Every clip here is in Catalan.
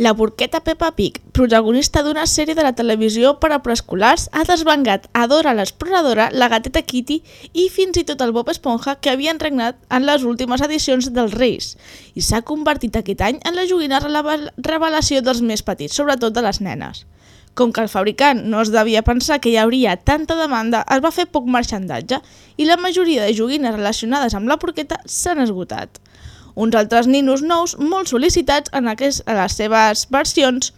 La burqueta Peppa Pig, protagonista d'una sèrie de la televisió per a preescolars, ha desvengat a Dora l'exploradora, la gateta Kitty i fins i tot el Bob Esponja que havien regnat en les últimes edicions dels Reis i s'ha convertit aquest any en la joguina revelació dels més petits, sobretot de les nenes. Com que el fabricant no es devia pensar que hi hauria tanta demanda, es va fer poc marxandatge i la majoria de joguines relacionades amb la porqueta s'han esgotat. Uns altres ninos nous molt sol·licitats en, aquest, en les seves versions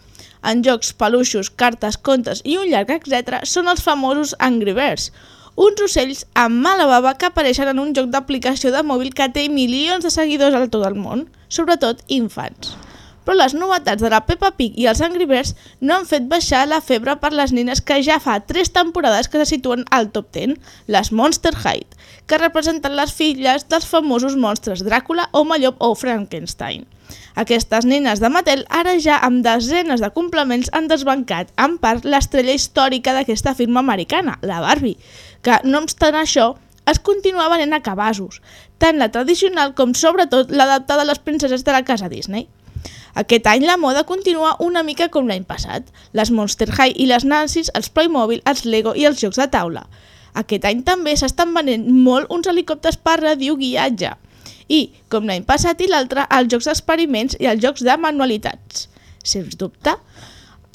en jocs, peluixos, cartes, contes i un llarg etc són els famosos Angry Birds, uns ocells amb mala bava que apareixen en un joc d'aplicació de mòbil que té milions de seguidors a tot el món, sobretot infants. Però les novetats de la Peppa Pig i els Angry Birds no han fet baixar la febre per les nines que ja fa tres temporades que se situen al top 10, les Monster High, que representen les filles dels famosos monstres Dràcula, Home Llop o Frankenstein. Aquestes nines de Mattel ara ja amb desenes de complements han desbancat en part l'estrella històrica d'aquesta firma americana, la Barbie, que no obstant això es continua venent a cabassos, tant la tradicional com sobretot l'adaptada a les princeses de la casa Disney. Aquest any la moda continua una mica com l'any passat. Les Monster High i les Nancy's, els Playmobil, els Lego i els jocs de taula. Aquest any també s'estan venent molt uns helicòpters per radioguiatge. I, com l'any passat i l'altre, els jocs d'experiments i els jocs de manualitats. Sens dubte,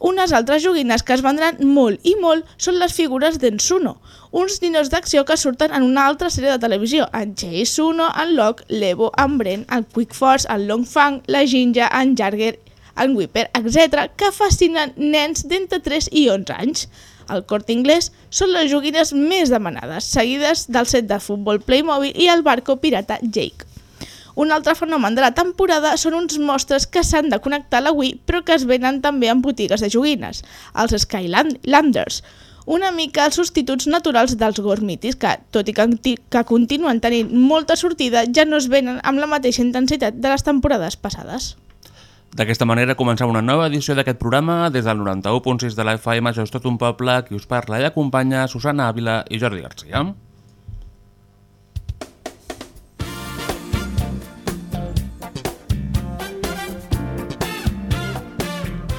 unes altres joguines que es vendran molt i molt són les figures d'en Suno, uns ninos d'acció que surten en una altra sèrie de televisió, en Jay Suno, en Locke, l'Evo, en Bren, en Quick Force, en Long Fang, la Jinja, en Jarger, en Whipper, etc., que fascinen nens d'entre 3 i 11 anys. El Corte Inglés són les joguines més demanades, seguides del set de futbol Playmobil i el barco pirata Jake. Un altre fenomen de la temporada són uns mostres que s'han de connectar a la Wii però que es venen també en botigues de joguines, els Skylanders, una mica els substituts naturals dels gormitis que, tot i que, que continuen tenint molta sortida, ja no es venen amb la mateixa intensitat de les temporades passades. D'aquesta manera començam una nova edició d'aquest programa des del 91.6 de la FM, això és tot un poble, qui us parla i acompanya Susana Ávila i Jordi Garcia.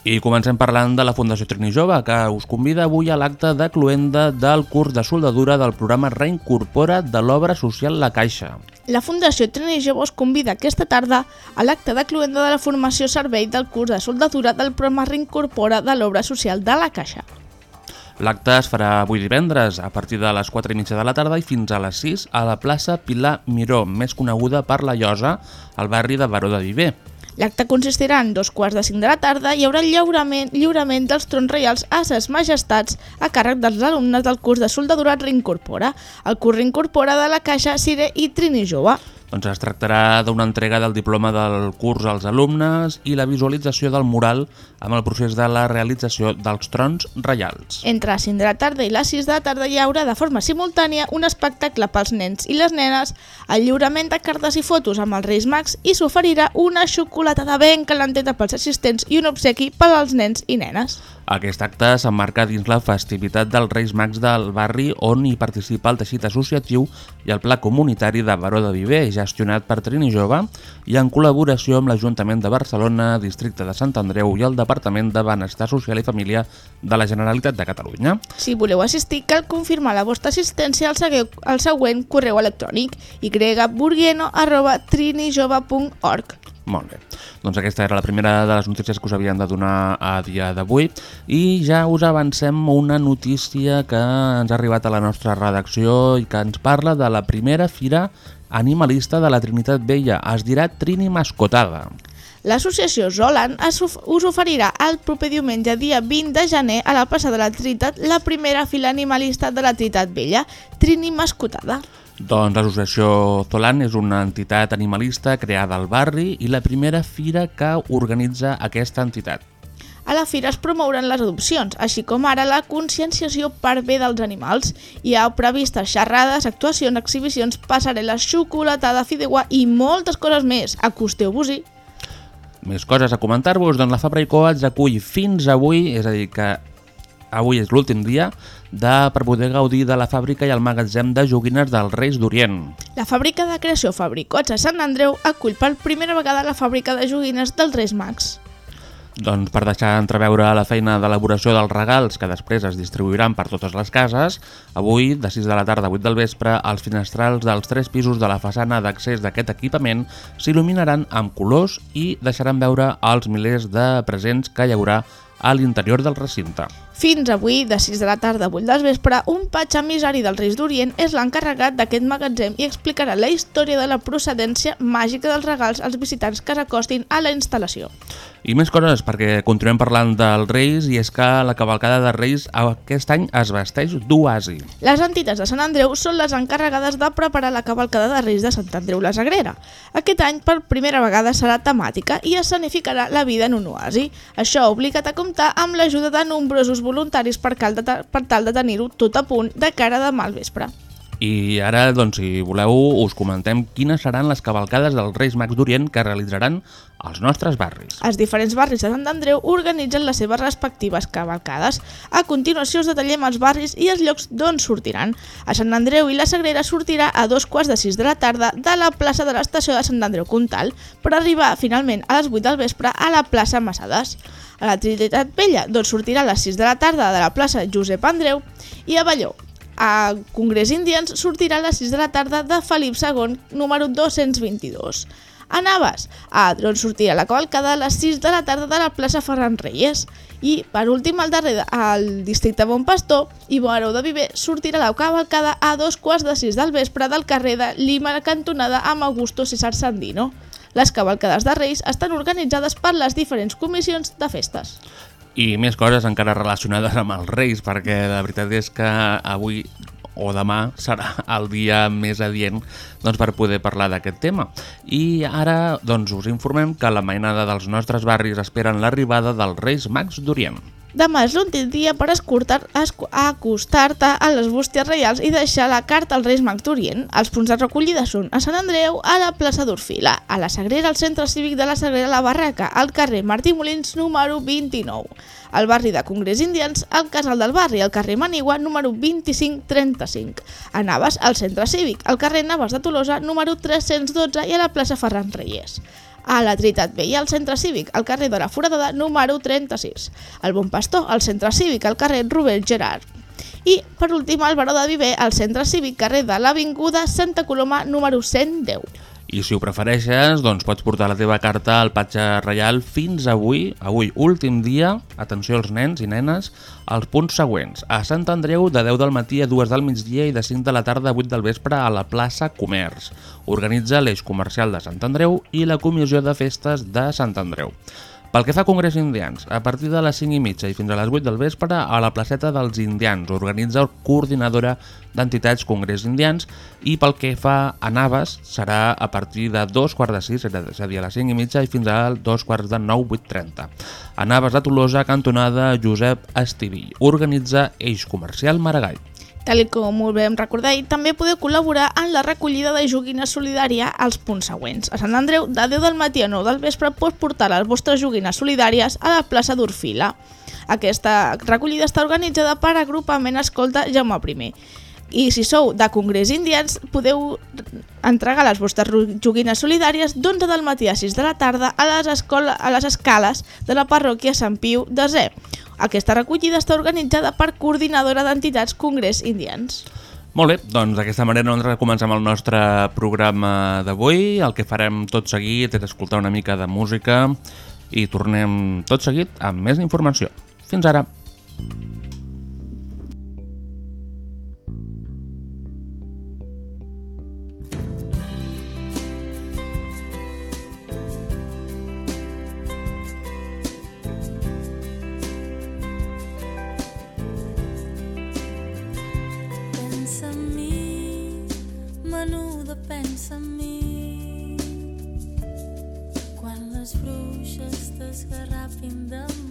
I comencem parlant de la Fundació Trini Jove, que us convida avui a l'acte de cluenda del curs de soldadura del programa Reincorpora de l'obra social La Caixa. La Fundació Trini Jove us convida aquesta tarda a l'acte de cluenda de la formació servei del curs de soldadura del programa Reincorpora de l'obra social de la Caixa. L'acte es farà avui divendres a partir de les 4 i mitja de la tarda i fins a les 6 a la plaça Pilar Miró, més coneguda per la Llosa, al barri de Baró de Viver. L'acte consistirà en dos quarts de cinc de la tarda i hi haurà lliurament, lliurament dels trons reials a ses majestats a càrrec dels alumnes del curs de soldadura Reincorpora, el curs Reincorpora de la Caixa Cire i Trini Jove. Doncs es tractarà d'una entrega del diploma del curs als alumnes i la visualització del mural amb el procés de la realització dels trons reials. Entre les 5 de la tarda i les 6 de la tarda hi haurà de forma simultània un espectacle pels nens i les nenes, el lliurament de cartes i fotos amb els Reis Mags i s'oferirà una xocolatada ben calenteta pels assistents i un obsequi per als nens i nenes. Aquest acte s'emmarca dins la festivitat dels Reis Mags del barri on hi participa el teixit associatiu i el Pla Comunitari de Baró de Viver, gestionat per Trini Jove i en col·laboració amb l'Ajuntament de Barcelona, Districte de Sant Andreu i el Departament de Benestar Social i Família de la Generalitat de Catalunya. Si voleu assistir, cal confirmar la vostra assistència al, segueu, al següent correu electrònic yburgueno arroba trinijove.org. Molt bé. Doncs aquesta era la primera de les notícies que us havien de donar a dia d'avui i ja us avancem una notícia que ens ha arribat a la nostra redacció i que ens parla de la primera fira animalista de la Trinitat Vella. Es dirà Trini Mascotada. L'associació Zolan us oferirà el proper diumenge, dia 20 de gener, a la plaça de la Trinitat, la primera fila animalista de la Trinitat Vella, Trini Mascotada. Doncs l'associació Zolan és una entitat animalista creada al barri i la primera fira que organitza aquesta entitat. A la fira es promouran les adopcions, així com ara la conscienciació per bé dels animals. Hi ha previstes xerrades, actuacions, exhibicions, passarel·les, xocolatada, fideuà i moltes coses més. Acosteu-vos-hi. Més coses a comentar-vos, doncs la Fabra i Coats acull fins avui, és a dir que avui és l'últim dia, de, per poder gaudir de la fàbrica i el magatzem de joguines dels Reis d'Orient. La fàbrica de creació Fabricots a Sant Andreu acull per primera vegada la fàbrica de joguines dels Reis Mags. Doncs per deixar entreveure la feina d'elaboració dels regals que després es distribuiran per totes les cases, avui, de 6 de la tarda a 8 del vespre, els finestrals dels tres pisos de la façana d'accés d'aquest equipament s'il·luminaran amb colors i deixaran veure els milers de presents que hi haurà a l'interior del recinte. Fins avui, de 6 de la tarda a 8 del vespre, un patx emissari dels Reis d'Orient és l'encarregat d'aquest magatzem i explicarà la història de la procedència màgica dels regals als visitants que s'acostin a la instal·lació. I més coses, perquè continuem parlant dels Reis i és que la cavalcada de Reis aquest any es vesteix d'oasi. Les entitats de Sant Andreu són les encarregades de preparar la cavalcada de Reis de Sant Andreu la Sagrera. Aquest any, per primera vegada, serà temàtica i escenificarà la vida en un oasi. Això ha obligat a comptar amb l'ajuda de nombrosos voluntaris per, cal de per tal de tenir-ho tot a punt de cara de mal vespre. I ara, doncs, si voleu, us comentem quines seran les cavalcades dels Reis Mags d'Orient que realitzaran als nostres barris. Els diferents barris de Sant Andreu organitzen les seves respectives cavalcades. A continuació us detallem els barris i els llocs d'on sortiran. A Sant Andreu i la Sagrera sortirà a dos quarts de sis de la tarda de la plaça de l'estació de Sant Andreu Comtal per arribar finalment a les 8 del vespre a la plaça Massades. A la Trinitat Vella, doncs sortirà a les 6 de la tarda de la plaça Josep Andreu i a Balló, a Congrés Indians sortirà a les 6 de la tarda de Felip II, número 222. A Navas, a on sortirà la cavalcada a les 6 de la tarda de la plaça Ferran Reyes. I, per últim, al darrer, al districte Bon Pastor i Baró de Viver sortirà la cavalcada a dos quarts de 6 del vespre del carrer de Lima cantonada amb Augusto César Sandino. Les cavalcades de Reis estan organitzades per les diferents comissions de festes. I més coses encara relacionades amb els Reis, perquè la veritat és que avui o demà serà el dia més adient doncs, per poder parlar d'aquest tema. I ara doncs, us informem que la mainada dels nostres barris esperen l'arribada dels Reis Mags d'Orient. Demà és l'últim dia per acostar-te a les bústies reials i deixar la carta als Reis Mags d'Orient. Els punts de recollida són a Sant Andreu, a la plaça d'Orfila, a la Sagrera, al centre cívic de la Sagrera La Barraca, al carrer Martí Molins, número 29, al barri de Congrés Indians, al Casal del Barri, al carrer Manigua, número 2535, a Navas, al centre cívic, al carrer Navas de Tolosa, número 312 i a la plaça Ferran Reyes a la Trinitat Vella, al centre cívic, al carrer de la Foradada, número 36. Al Bon Pastor, al centre cívic, al carrer Robert Gerard. I, per últim, al Baró de Viver, al centre cívic, carrer de l'Avinguda Santa Coloma, número 110. I si ho prefereixes, doncs pots portar la teva carta al patge reial fins avui, avui últim dia, atenció als nens i nenes, als punts següents. A Sant Andreu de 10 del matí a 2 del migdia i de 5 de la tarda a 8 del vespre a la plaça Comerç. Organitza l'eix comercial de Sant Andreu i la comissió de festes de Sant Andreu. Pel que fa a Congrés Indians, a partir de les 5 i mitja i fins a les 8 del vespre a la placeta dels Indians organitza coordinadora d'entitats Congrés Indians i pel que fa a Navas serà a partir de dos quarts de 6, és a dir, a les 5 i mitja i fins a dos quarts de 9, 8.30. A Navas de Tolosa, cantonada Josep Estivill, organitza Eix Comercial Maragall. Tal com ho vam recordar, i també podeu col·laborar en la recollida de joguina solidària als punts següents. A Sant Andreu, de 10 del matí a 9 del vespre, pots portar les vostres joguines solidàries a la plaça d'Orfila. Aquesta recollida està organitzada per agrupament Escolta Jaume I. I si sou de Congrés Indians, podeu entregar les vostres joguines solidàries d'11 del matí a 6 de la tarda a les, escola, a les escales de la parròquia Sant Piu de Zé. Aquesta recollida està organitzada per Coordinadora d'Entitats Congrés Indians. Molt bé, doncs d'aquesta manera nosaltres comencem el nostre programa d'avui. El que farem tot seguit és escoltar una mica de música i tornem tot seguit amb més informació. Fins ara! Pensa pensa en mi. Quan les bruixes t'esgarrapin de matí,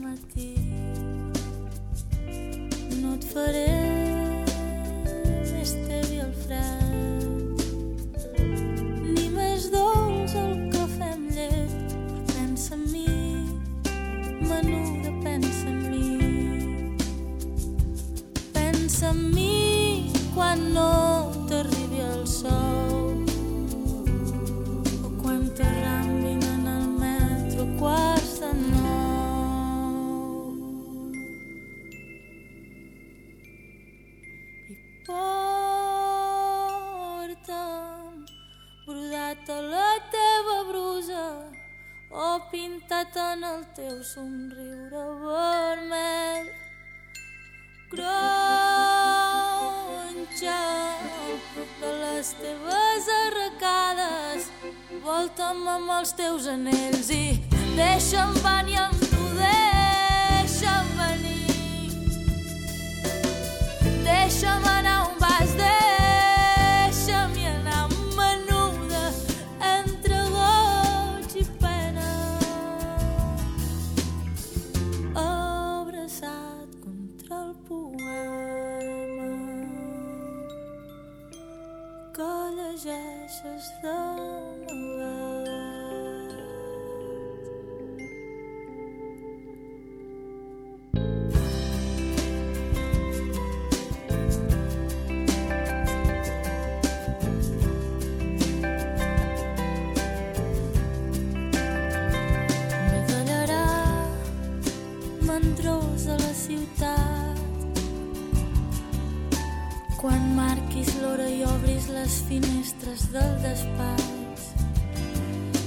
les finestres del despatx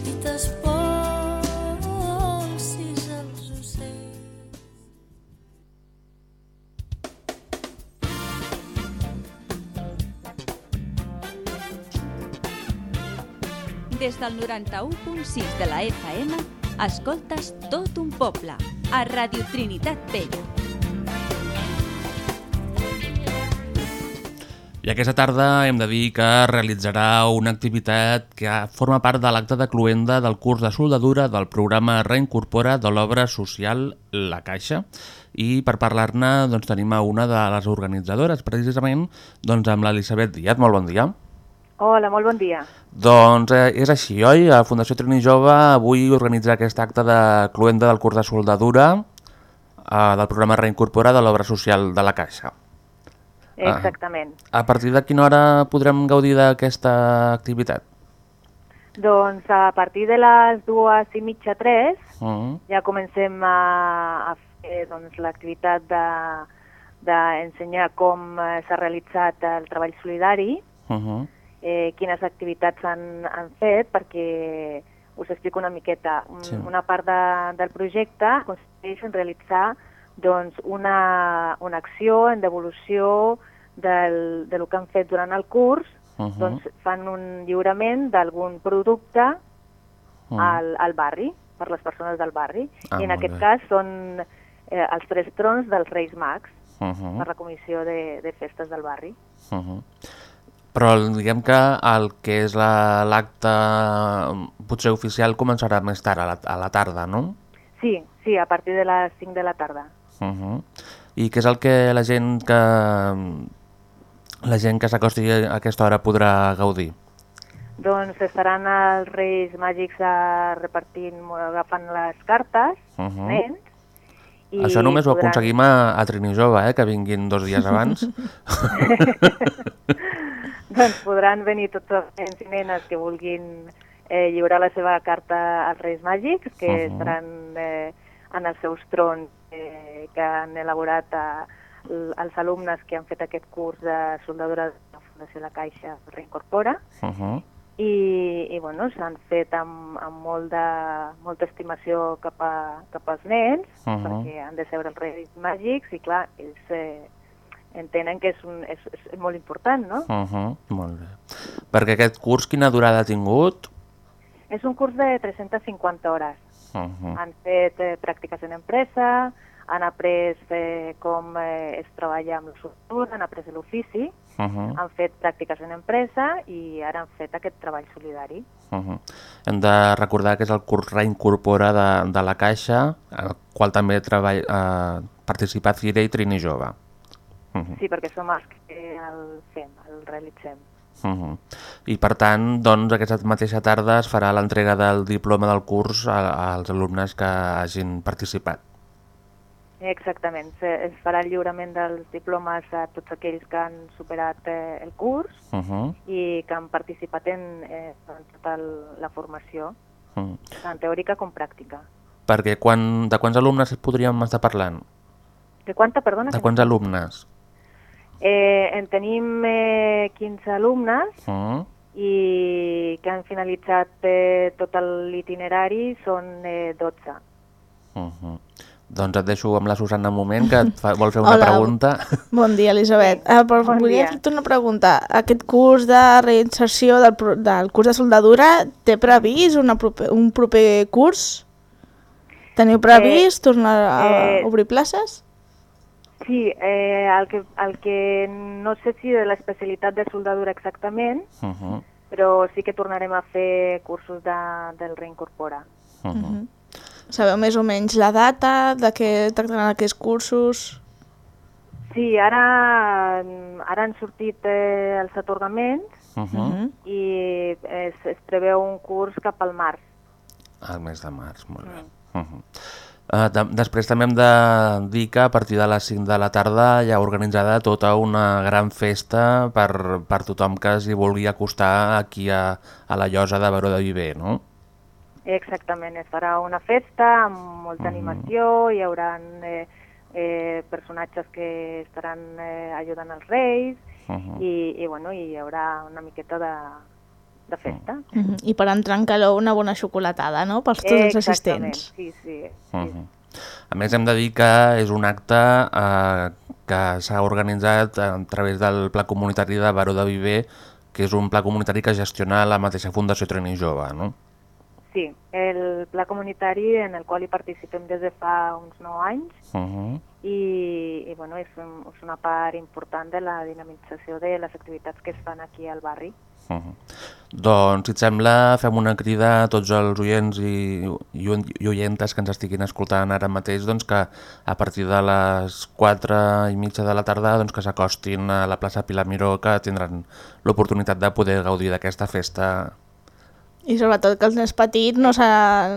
i t'espolsis els ocells. Des del 91.6 de la FM, escoltes tot un poble, a Radio Trinitat Vella. I aquesta tarda hem de dir que realitzarà una activitat que forma part de l'acte de cluenda del curs de soldadura del programa Reincorpora de l'obra social La Caixa. I per parlar-ne doncs, tenim a una de les organitzadores, precisament doncs, amb l'Elisabet Díaz. Molt bon dia. Hola, molt bon dia. Doncs eh, és així, oi? La Fundació Trini Jove avui organitza aquest acte de cluenda del curs de soldadura eh, del programa Reincorpora de l'obra social de la Caixa. Ah. Exactament. A partir de quina hora podrem gaudir d'aquesta activitat? Doncs a partir de les dues i mitja, tres, Mm. ja comencem a, a fer doncs, l'activitat de- d'ensenyar de, com eh, s'ha realitzat el treball solidari, Uh -huh. eh, quines activitats han, han fet, perquè us explico una miqueta. Sí. Una part de, del projecte consisteix en realitzar doncs, una, una acció en devolució del, de lo que han fet durant el curs, Uh -huh. doncs fan un lliurament d'algun producte Mm. al, al barri, per les persones del barri. Ah, I en aquest bé. cas són eh, els tres trons dels Reis Mags, Uh -huh. per la comissió de, de festes del barri. Uh -huh. Però diguem que el que és la- l'acte potser oficial començarà més tard, a la, a la tarda, no? Sí, sí, a partir de les 5 de la tarda. Uh -huh. I què és el que la gent que la gent que s'acosti a aquesta hora podrà gaudir? Doncs estaran els Reis Màgics eh, repartint, agafant les cartes, Uh -huh. nens, i Això només ho podran- aconseguim a, a Trini Jove, eh, que vinguin dos dies abans. doncs podran venir tots els nens i nenes que vulguin eh, lliurar la seva carta als Reis Màgics, que uh. -huh. estaran eh, en els seus trons eh, que han elaborat eh, els alumnes que han fet aquest curs de soldadura Fundació La Caixa Reincorpora, Uh -huh. i, i bueno, s'han fet amb, amb molt de, molta estimació cap, a, cap als nens, Uh -huh. perquè han de seure els reis màgics, i clar, ells eh, entenen que és, un, és, és molt important, no? Uh -huh. Molt bé. Perquè aquest curs quina durada ha tingut? És un curs de 350 hores. Uh -huh. Han fet eh, pràctiques en empresa, han après eh, com eh, es treballa amb soldadura, han après l'ofici, Uh -huh. han fet pràctiques en empresa i ara han fet aquest treball solidari. Uh -huh. Hem de recordar que és el curs Reincorpora de, de la Caixa, al qual també treball, eh, participa Cire i Trini Jove. Uh -huh. Sí, perquè som els que el fem, el realitzem. Uh -huh. I per tant, doncs, aquesta mateixa tarda es farà l'entrega del diploma del curs als alumnes que hagin participat. Exactament, es farà el lliurament dels diplomes a tots aquells que han superat eh, el curs Uh -huh. i que han participat en, eh, en tota el- la formació, Uh -huh. tant teòrica com pràctica. Perquè quan, de quants alumnes podríem estar parlant? De quanta, perdona? De quants alumnes? Eh, en tenim eh, 15 alumnes Uh -huh. i que han finalitzat eh, tot l'itinerari són eh, 12. Uh -huh. Doncs et deixo amb la Susana un moment, que et fa, vol fer una Hola. pregunta. Bon dia, Elisabet. Uh, però Bon volia fer-te una pregunta. Aquest curs de reinserció del, del curs de soldadura té previst una proper, un proper curs? Teniu previst tornar a eh, obrir places? Sí, eh, el, que, el que no sé si de l'especialitat de soldadura exactament, Uh -huh. però sí que tornarem a fer cursos de, del Reincorpora. Uh -huh. Mhm. Sabeu més o menys la data de què tractaran aquests cursos? Sí, ara, ara han sortit eh, els atorgaments Uh -huh. Mhm. i es, es preveu un curs cap al març. Al mes de març, molt bé. Uh -huh. uh, de, després també hem de dir que a partir de les 5 de la tarda hi ha organitzada tota una gran festa per, per tothom que s'hi vulgui acostar aquí a, a la llosa de Baró de Viver, no? Exactament, es farà una festa amb molta Mhm. animació, hi haurà eh, eh, personatges que estaran eh, ajudant els reis Uh -huh. i, i, bueno, i hi haurà una miqueta de, de festa. Mhm. I per entrar en calor una bona xocolatada, no?, pels tots els assistents. sí, sí. Uh -huh. A més, hem de dir que és un acte eh, que s'ha organitzat a través del Pla Comunitari de Baró de Viver, que és un pla comunitari que gestiona la mateixa Fundació Trini Jove, no? Sí, el pla comunitari en el qual hi participem des de fa uns 9 anys Uh -huh. i, i bueno, és, un, és una part important de la dinamització de les activitats que es fan aquí al barri. Uh -huh. Doncs, si et sembla, fem una crida a tots els oients i, i, i oientes que ens estiguin escoltant ara mateix doncs que a partir de les 4 i mitja de la tarda doncs que s'acostin a la plaça Pilar Miró que tindran l'oportunitat de poder gaudir d'aquesta festa. I sobretot que els nens petits no se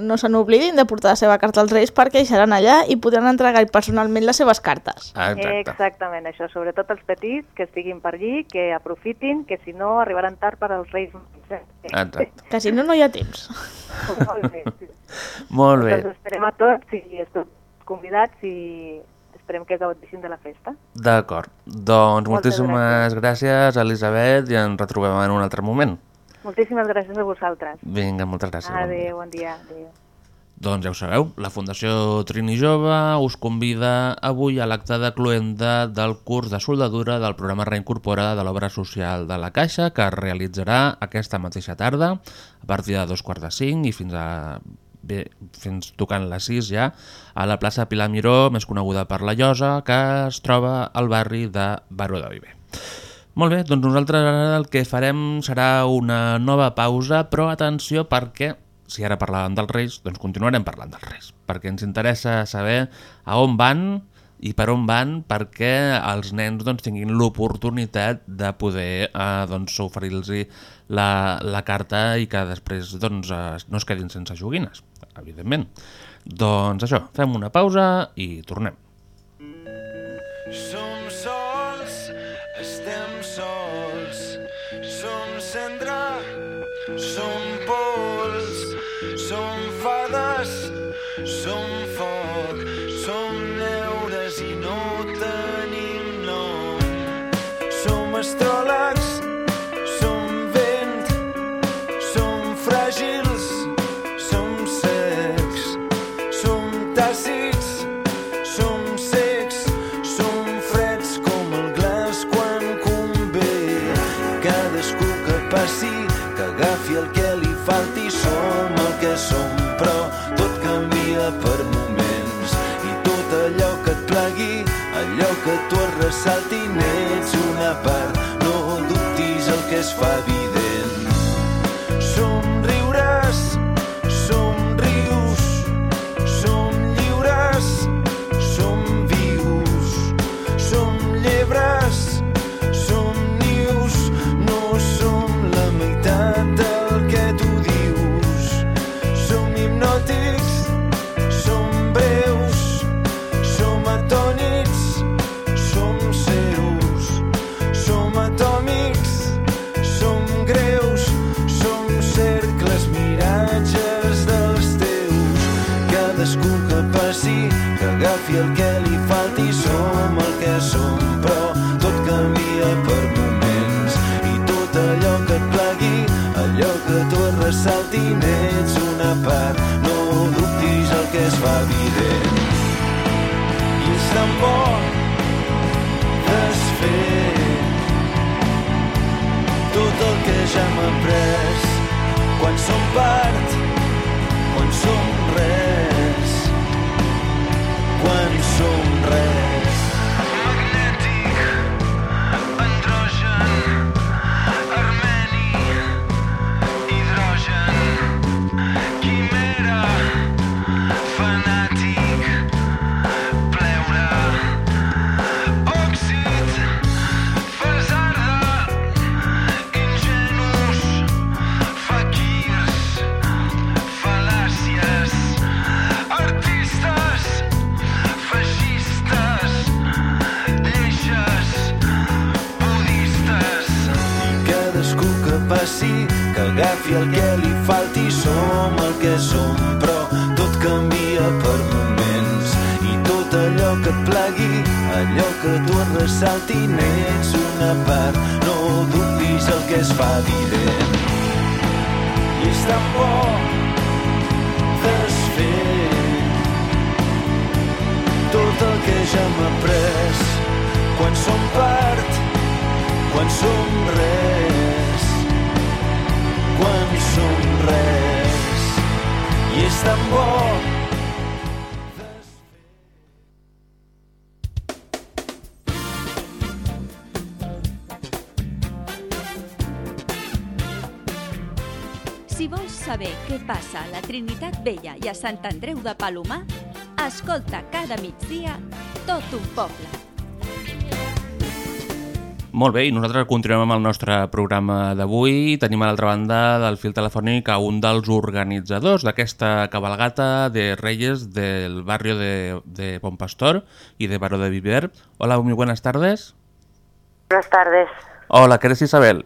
no n'oblidin de portar la seva carta als Reis perquè hi seran allà i podran entregar personalment les seves cartes. Ah, exacte. Exactament, això, sobretot els petits que estiguin per allí, que aprofitin, que si no arribaran tard per als Reis? Exacte. Que si no, no hi ha temps. Molt bé. sí. Molt bé. Doncs esperem a tots i estem convidats i esperem que gaudissin de la festa. D'acord. Doncs Moltes moltíssimes gràcies, Elisabet, i ens retrobem en un altre moment. Moltíssimes gràcies a vosaltres. Vinga, moltes gràcies. bon dia. Adéu, bon dia. Adéu. Doncs ja ho sabeu, la Fundació Trini Jove us convida avui a l'acte de cluenda del curs de soldadura del programa Reincorpora de l'obra social de la Caixa que es realitzarà aquesta mateixa tarda a partir de dos quarts de cinc i fins a bé, fins tocant les 6 ja, a la plaça Pilar Miró, més coneguda per la Llosa, que es troba al barri de Baró de Viver. Molt bé, doncs nosaltres ara el que farem serà una nova pausa, però atenció perquè, si ara parlàvem dels Reis, doncs continuarem parlant dels Reis, perquè ens interessa saber a on van i per on van perquè els nens doncs, tinguin l'oportunitat de poder eh, doncs, oferir-los la, la carta i que després doncs, eh, no es quedin sense joguines, evidentment. Doncs això, fem una pausa i tornem. Som som pols. Som fades, som foc. Som neures i no tenim nom. Som astròlegs tu es ressalti n'ets una part, no dubtis el que es fa evident. Plagui, allò que tu et ressalti, n'ets una part, no dubtis el que es fa evident. I és tan bo desfer tot el que ja hem après quan som part, quan som res, quan som res. I és tan bo saber què passa a la Trinitat Vella i a Sant Andreu de Palomar, escolta cada migdia tot un poble. Molt bé, i nosaltres continuem amb el nostre programa d'avui. Tenim a l'altra banda del fil telefònic a un dels organitzadors d'aquesta cabalgata de Reyes del barrio de, de Bon Pastor y de Baró de Viver. Hola, muy buenas tardes. Buenas tardes. Hola, ¿que eres Isabel?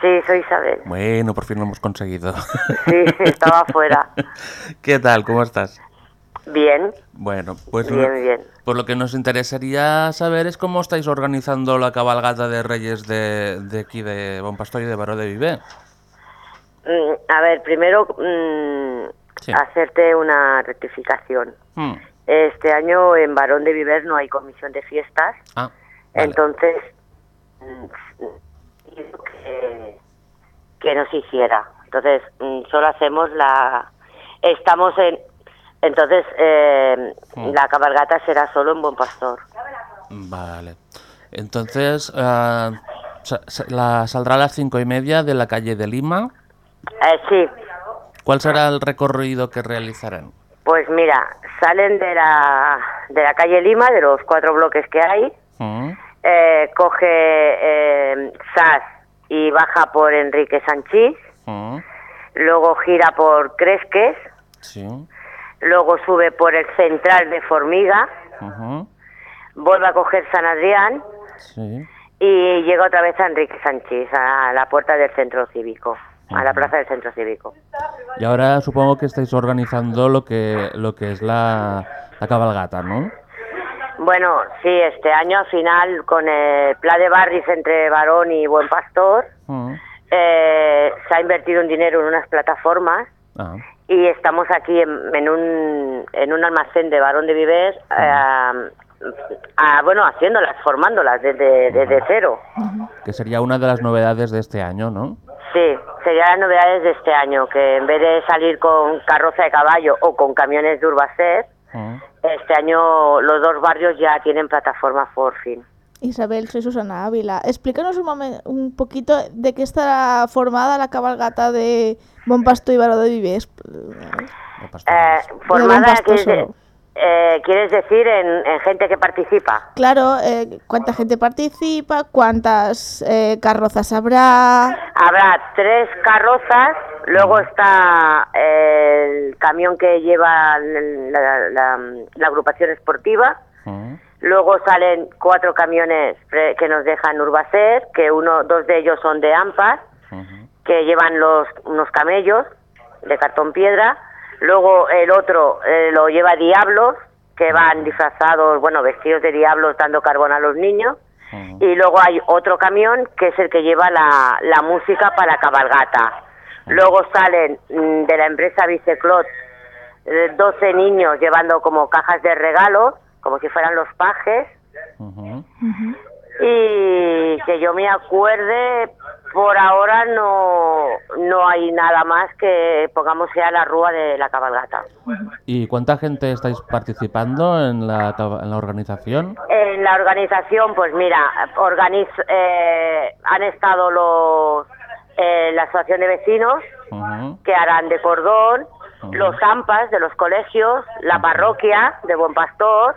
Sí, soy Isabel. Bueno, por fin lo hemos conseguido. Sí, estaba afuera. ¿Qué tal? ¿Cómo estás? Bien, Bueno, pues bien, bien. Pues lo que nos interesaría saber es cómo estáis organizando la cabalgata de Reyes de, de aquí de Bon Pastor y de Baró de Viver. Mm, a ver, primero mm, Sí. hacerte una rectificación. Hmm. Este año en Barón de Viver no hay comisión de fiestas, Ah, vale. entonces que, que no se hiciera. Entonces mm, solo hacemos la... Estamos en... Entonces eh, Mm. la cabalgata será solo en Buen Pastor. Vale. Entonces, sa- la, saldrá a las cinco y media de la calle de Lima. Eh, sí, ¿Cuál será el recorrido que realizarán? Pues mira, salen de la, de la calle Lima, de los cuatro bloques que hay, Mm, eh, coge eh, SAS y baja por Enrique Sanchís, mm, luego gira por Cresques, Sí. luego sube por el central de Formiga, vuelve a coger San Adrián Sí. y llega otra vez a Enrique Sanchís, a la puerta del centro cívico, a la plaza del centro cívico. Y ahora supongo que estáis organizando lo que, lo que es la, la cabalgata, ¿no? Bueno, sí, este año al final con el plan de barris entre Varón y Buen Pastor Mm, eh, se ha invertido un dinero en unas plataformas ah, y estamos aquí en, en un, en un almacén de Varón de Viver, eh, ah, bueno, haciéndolas, formándolas desde, desde cero. que sería una de las novedades de este año, ¿no? Sí, serían las novedades de este año, que en vez de salir con carroza de caballo o con camiones de Urbacer, Mm, este año los dos barrios ya tienen plataforma por fin. Isabel, soy Susana Ávila. Explícanos un, momen- un poquito de qué estará formada la cabalgata de Bon Pastor y Baró de Vives. Eh, formada, de- solo. Eh, ¿quieres decir en, en gente que participa? Claro, eh, cuánta gente participa, cuántas eh, carrozas habrá. Habrá tres carrozas, luego está el camión que lleva la, la- la agrupación esportiva, Mm. luego salen cuatro camiones pre- que nos dejan Urbacer, que uno, dos de ellos son de AMPAS, que llevan los, unos camellos de cartón piedra, luego el otro eh, lo lleva Diablos, que van disfrazados, bueno, vestidos de diablos dando carbón a los niños, y luego hay otro camión que es el que lleva la, la música para la cabalgata. Luego salen mm, de la empresa Biceclot eh, 12 niños llevando como cajas de regalo, como si fueran los pajes. Y que yo me acuerde, por ahora no, no hay nada más que pongamos ya la rúa de la cabalgata. ¿Y cuánta gente estáis participando en la, cab- en la organización? En la organización, pues mira, organiz- eh, han estado los eh, la asociación de vecinos que harán de cordón, los AMPAs de los colegios, la parroquia de Buen Pastor,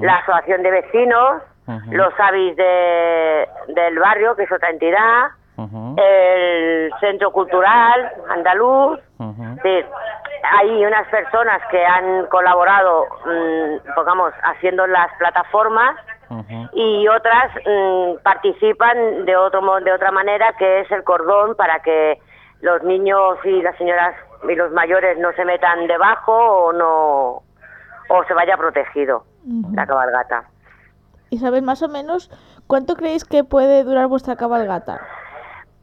la asociación de vecinos, Los avis de, del barrio, que es otra entidad, el centro cultural andaluz, decir, hay unas personas que han colaborado, mm, pongamos, haciendo las plataformas y otras mm, participan de otro de otra manera que es el cordón para que los niños y las señoras y los mayores no se metan debajo o no o se vaya protegido la cabalgata. Isabel, más o menos, ¿cuánto creéis que puede durar vuestra cabalgata?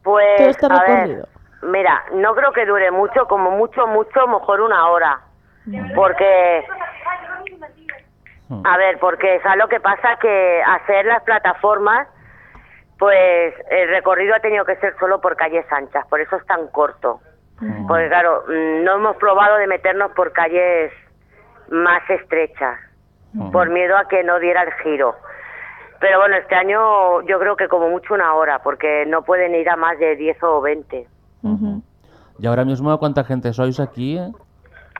Pues Todo este a ver, recorrido. mira, no creo que dure mucho, como mucho mucho mejor una hora. Porque Mm. A ver, porque ¿sabes lo que pasa? Que hacer las plataformas, pues el recorrido ha tenido que ser solo por calles anchas, por eso es tan corto. Porque claro, mm, no hemos probado de meternos por calles más estrechas, por miedo a que no diera el giro. Pero bueno, este año yo creo que como mucho una hora, porque no pueden ir a más de 10 o 20. Ujú. ¿Y ahora mismo cuánta gente sois aquí? eh?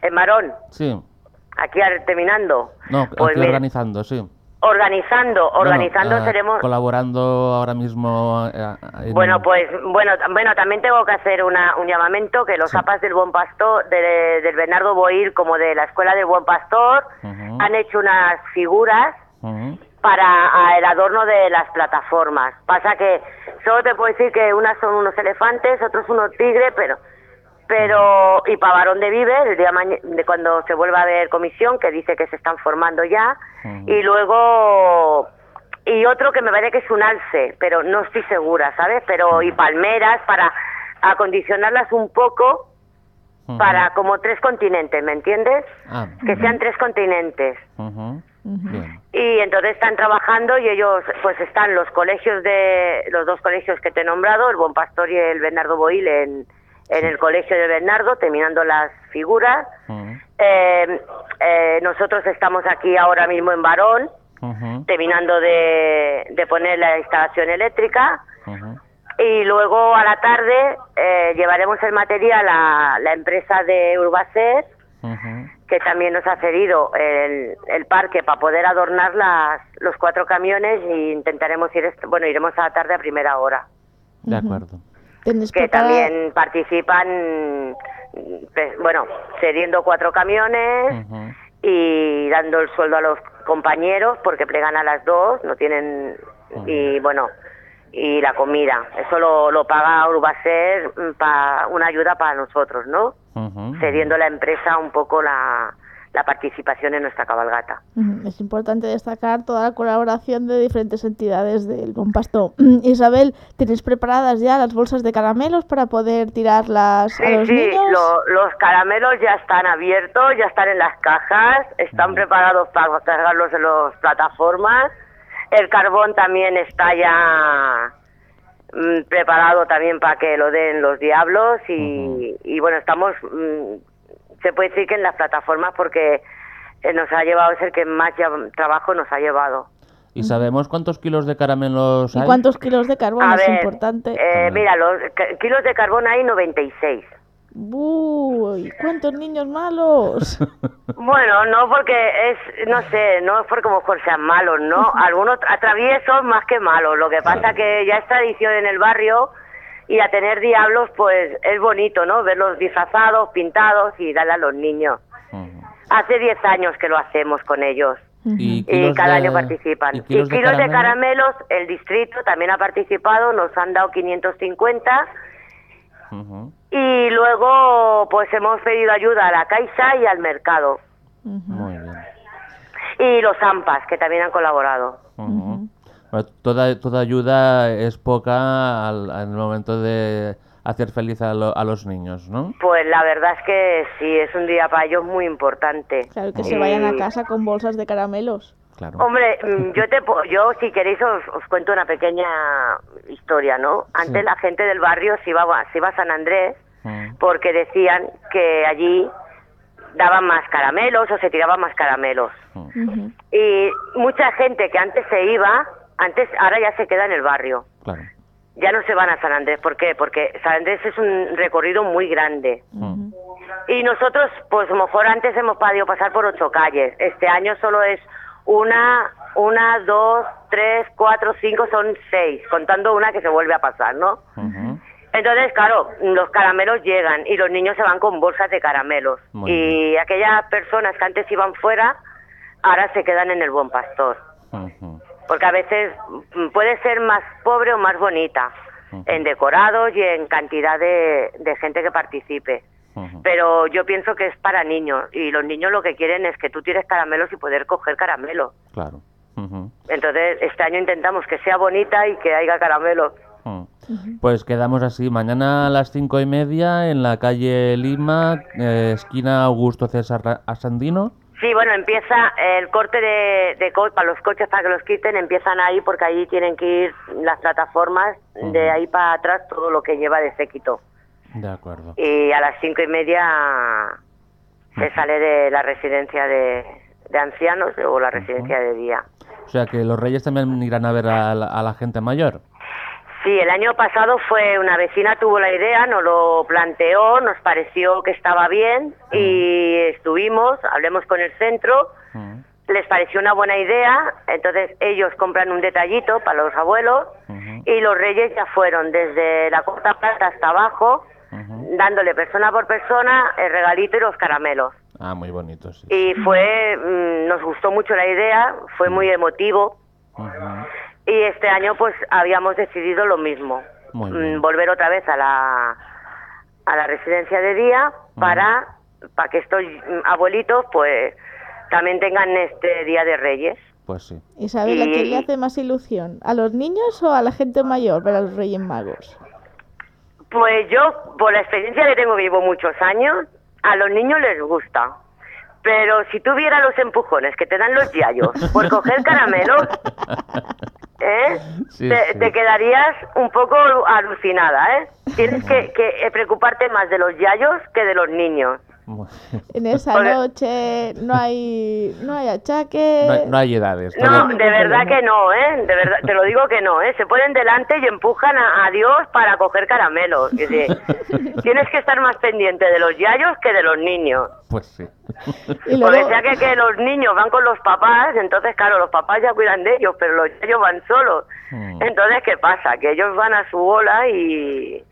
En Marón, Sí. aquí terminando. No, Pues aquí mira, organizando, sí. Organizando, organizando Bueno, eh, seremos... Colaborando ahora mismo. eh, en- Bueno, pues bueno, bueno, también tengo que hacer una, un llamamiento que los Sí. APAS del Buen Pastor, de- del Bernardo Boil, como de la Escuela del Buen Pastor, han hecho unas figuras para el adorno de las plataformas. Pasa que solo te puedo decir que unas son unos elefantes, otros unos tigres, pero pero y para Barón de Vive, el día de cuando se vuelva a ver comisión, que dice que se están formando ya, y luego y otro que me parece que es un alce, pero no estoy segura, ¿sabes? Pero y palmeras para acondicionarlas un poco para como tres continentes, ¿me entiendes? Ah, Que sean tres continentes. Bien. Y entonces están trabajando y ellos, pues están los colegios de, los dos colegios que te he nombrado, el Buen Pastor y el Bernardo Boil en, en el colegio de Bernardo, terminando las figuras. Eh, eh, nosotros estamos aquí ahora mismo en Barón, terminando de, de poner la instalación eléctrica. Y luego a la tarde eh, llevaremos el material a la empresa de Urbacer, que también nos ha cedido el, el parque para poder adornar las, los cuatro camiones y intentaremos ir, bueno, iremos a la tarde a primera hora. De acuerdo. Que preparada- también participan, mm, bueno, cediendo cuatro camiones y dando el sueldo a los compañeros porque plegan a las dos, no tienen, y bueno, y la comida. Eso lo, lo paga Urbacer para una ayuda para nosotros, ¿no? Cediendo la empresa un poco la, la participación en nuestra cabalgata. Es importante destacar toda la colaboración de diferentes entidades del. Mm, Isabel, ¿tenéis preparadas ya las bolsas de caramelos para poder tirarlas a los sí, niños? lo- los caramelos ya están abiertos, ya están en las cajas, están preparados para cargarlos en las plataformas. El carbón también está ya mm, preparado también para que lo den los diablos y, y bueno, estamos, mm, se puede decir que en las plataformas porque eh, nos ha llevado, es el que más ya- trabajo nos ha llevado. ¿Y sabemos cuántos kilos de caramelos ¿Y hay? cuántos kilos de carbón A es ver, importante? eh, mira, los kilos de carbón hay 96. Uy, ¿cuántos niños malos? Bueno, no porque es, no sé, no es porque a lo mejor sean malos, ¿no? Algunos atraviesos más que malos. Lo que pasa que ya es tradición en el barrio y a tener diablos, pues es bonito, ¿no? Verlos disfrazados, pintados y darle a los niños. Hace 10 años que lo hacemos con ellos Y, cada de- año participan. ¿Y Y kilos, de de, caramelo? caramelos, el distrito también ha participado, nos han dado 550 Ujú. y luego pues hemos pedido ayuda a la Caixa y al mercado. Muy bien. Y los AMPAs, que también han colaborado. Bueno, toda, toda ayuda es poca al, al momento de hacer feliz a, lo- a los niños, ¿no? Pues la verdad es que sí, es un día para ellos muy importante. Claro, que se vayan a casa con bolsas de caramelos. Claro. Hombre, mm, yo te yo si queréis os, os cuento una pequeña historia, ¿no? Antes Sí. la gente del barrio se iba, a- se iba a San Andrés Mm. porque decían que allí daban más caramelos o se tiraban más caramelos. Ujú. Y mucha gente que antes se iba, antes ahora ya se queda en el barrio. Claro. Ya no se van a San Andrés, ¿por qué? Porque San Andrés es un recorrido muy grande. Mm. Y nosotros, pues a lo mejor antes hemos podido pasar por ocho calles. Este año solo es una, una, dos, tres, cuatro, cinco, son seis, contando una que se vuelve a pasar, ¿no? Entonces, claro, los caramelos llegan y los niños se van con bolsas de caramelos. Muy y aquellas personas que antes iban fuera, ahora se quedan en el Buen Pastor. Ujú. Porque a veces puede ser más pobre o más bonita en decorados y en cantidad de, de gente que participe. Pero yo pienso que es para niños y los niños lo que quieren es que tú tires caramelos y poder coger caramelo. Claro. Entonces, este año intentamos que sea bonita y que haya caramelo. Mm. Pues quedamos así. Mañana a las cinco y media en la calle Lima, eh, esquina Augusto César Asandino. Sí, bueno, empieza el corte de, de co- para los coches para que los quiten, empiezan ahí porque ahí tienen que ir las plataformas, de ahí para atrás todo lo que lleva de séquito. De acuerdo. Y a las cinco y media se sale de la residencia de, de ancianos o la residencia de día. O sea que los reyes también irán a ver a la, a la gente mayor. Sí, el año pasado fue una vecina tuvo la idea, nos lo planteó, nos pareció que estaba bien y estuvimos, hablemos con el centro, Mm. les pareció una buena idea, entonces ellos compran un detallito para los abuelos y los reyes ya fueron desde la cuarta planta hasta abajo, dándole persona por persona el regalito y los caramelos. Ah, muy bonito, sí. Y fue, mm, nos gustó mucho la idea, fue muy emotivo. Y este año pues habíamos decidido lo mismo, mm, volver otra vez a la, a la residencia de día para, para que estos abuelitos pues también tengan este Día de Reyes. Pues sí. Isabel, ¿a quién le hace más ilusión? ¿A los niños o a la gente mayor ver a los Reyes Magos? Pues yo, por la experiencia que tengo, llevo muchos años, a los niños les gusta. Pero si tuviera los empujones que te dan los yayos por coger caramelos, ¿eh? Sí, te, sí. te quedarías un poco alucinada, ¿eh? Tienes que, que preocuparte más de los yayos que de los niños. En esa Porque- noche no hay, no hay achaque. No hay, no hay edades. No, de verdad que no, ¿eh? De verdad, te lo digo que no, ¿eh? Se ponen delante y empujan a, a Dios para coger caramelos. Tienes que estar más pendiente de los yayos que de los niños. Pues sí. Y Porque luego, sea que, que los niños van con los papás, entonces claro, los papás ya cuidan de ellos, pero los yayos van solos. Mm. Entonces, ¿qué pasa? Que ellos van a su bola y,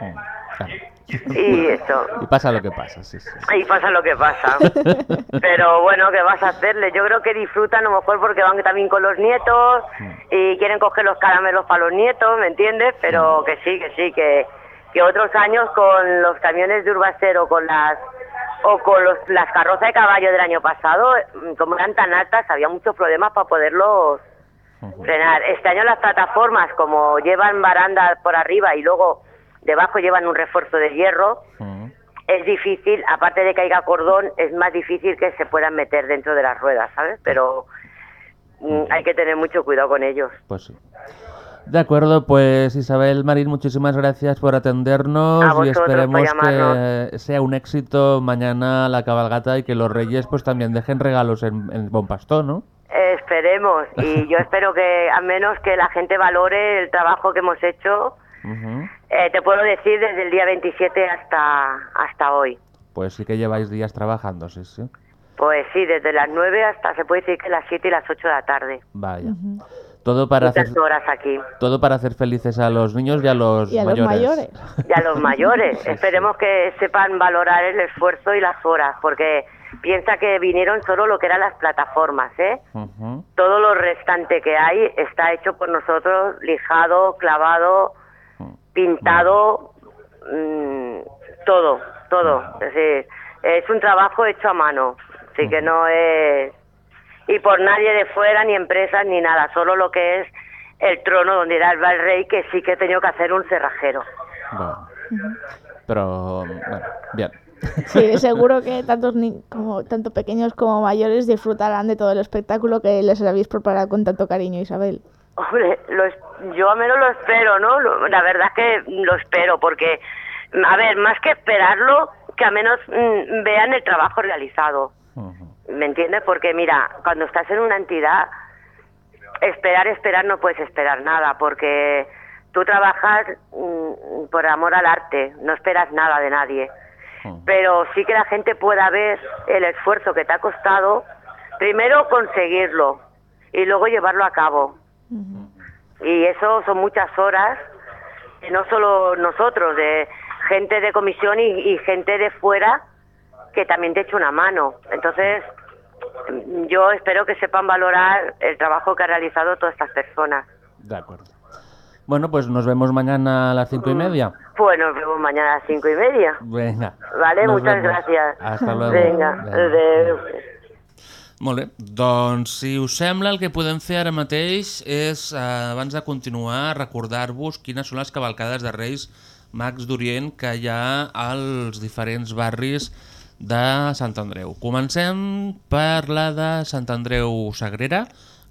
Mm, claro. Y eso. Y pasa lo que pasa, sí, sí. Ahí pasa lo que pasa. Pero bueno, ¿qué vas a hacerle? Yo creo que disfrutan a lo mejor porque van también con los nietos y quieren coger los caramelos para los nietos, ¿me entiendes? Pero que sí, que sí, que, que otros años con los camiones de Urbacero, con las o con los, las carrozas de caballo del año pasado, mm, como eran tan altas, había muchos problemas para poderlos frenar. Este año las plataformas, como llevan baranda por arriba y luego debajo llevan un refuerzo de hierro, es difícil, aparte de que haya cordón, es más difícil que se puedan meter dentro de las ruedas, ¿sabes? Pero mm, hay que tener mucho cuidado con ellos. Pues sí. De acuerdo, pues Isabel Marín, muchísimas gracias por atendernos y esperemos que sea un éxito mañana la cabalgata y que los reyes pues también dejen regalos en, en Bon Pastor, ¿no? Esperemos. Y yo espero que, al menos, que la gente valore el trabajo que hemos hecho. Eh, te puedo decir desde el día 27 hasta, hasta hoy. Pues sí que lleváis días trabajando, sí, sí. Pues sí, desde las 9 hasta, se puede decir que las 7 y las 8 de la tarde. Vaya. Todo para hacer horas aquí. todo para hacer felices a los niños y a los Y a los mayores. mayores. Y a los mayores. Esperemos que sepan valorar el esfuerzo y las horas, porque piensa que vinieron solo lo que eran las plataformas, ¿eh? Todo lo restante que hay está hecho por nosotros, lijado, clavado, pintado, mm, todo, todo. Es decir, es un trabajo hecho a mano, así que no es... Y por nadie de fuera, ni empresas, ni nada, solo lo que es el trono donde irá el rey, que sí que he tenido que hacer un cerrajero. Bueno. Pero, bueno, bien. Sí, seguro que tantos ni- como tanto pequeños como mayores disfrutarán de todo el espectáculo que les habéis preparado con tanto cariño, Isabel. Hombre, lo es- yo al menos lo espero, ¿no? Lo- La verdad es que lo espero, porque, a ver, más que esperarlo, que al menos mm, vean el trabajo realizado. ¿Me entiendes? Porque mira, cuando estás en una entidad, esperar, esperar, no puedes esperar nada, porque tú trabajas mm, por amor al arte, no esperas nada de nadie. Pero sí que la gente pueda ver el esfuerzo que te ha costado, primero conseguirlo y luego llevarlo a cabo. Y eso son muchas horas, no solo nosotros, de gente de comisión y, y gente de fuera que también te echa una mano. Entonces, yo espero que sepan valorar el trabajo que ha realizado todas estas personas. De acuerdo. Bueno, pues nos vemos mañana a las cinco y media. Pues nos vemos mañana a las cinco y media. Venga. Vale, muchas vemos. gracias. Hasta luego. Venga. Molt bé, doncs si us sembla el que podem fer ara mateix és, eh, abans de continuar, recordar-vos quines són les cavalcades de Reis Mags d'Orient que hi ha als diferents barris de Sant Andreu. Comencem per la de Sant Andreu Sagrera,